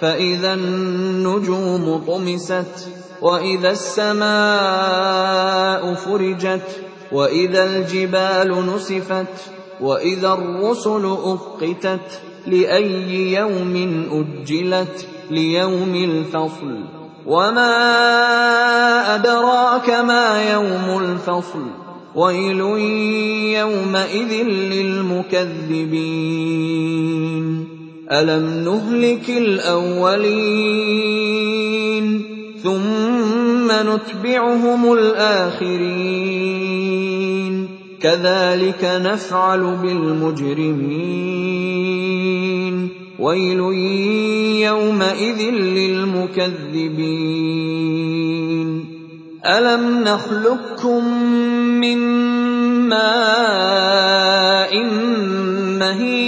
فإذا النجوم طمست وإذا السماء فرجت وإذا الجبال نسفت وإذا الرسل أقتت لأي يوم أجلت؟ ليوم الفصل. وما أدراك ما يوم الفصل؟ ويل يومئذ للمكذبين. أَلَمْ نُهْلِكِ الْأَوَّلِينَ ثُمَّ نُتْبِعُهُمُ الْآخِرِينَ كَذَٰلِكَ نَفْعَلُ بِالْمُجْرِمِينَ وَيْلٌ يَوْمَئِذٍ لِّلْمُكَذِّبِينَ أَلَمْ نَخْلُقكُّم مِّن مَّاءٍ مَّهِينٍ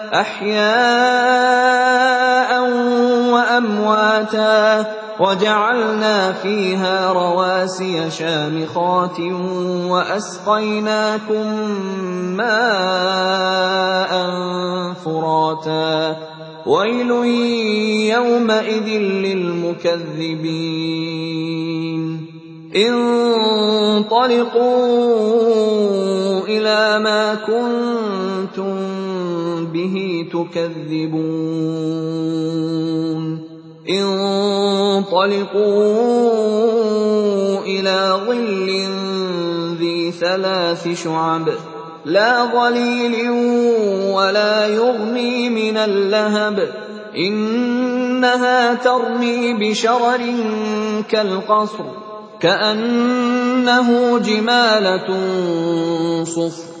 أحياء وأمواتا وَجَعَلْنَا فِيهَا رَوَاسِيَ شَامِخَاتٍ وَأَسْقَيْنَاكُم مَّاءً فُرَاتًا وَيْلٌ يَوْمَئِذٍ لِّلْمُكَذِّبِينَ. انطَلِقُوا إِلَىٰ مَا كُنتُم بِهِ تُكَذِّبُونَ. انطَلِقُوا إِلَىٰ ظِلٍّ ذِي ثَلَاثِ شُعَبٍ لَّا ظَلِيلٍ وَلَا يُغْنِي مِنَ اللَّهَبِ إِنَّهَا تَرْمِي بِشَرَرٍ كَالْقَصْرِ كَأَنَّهُ جِمَالَتٌ صُفْرٌ.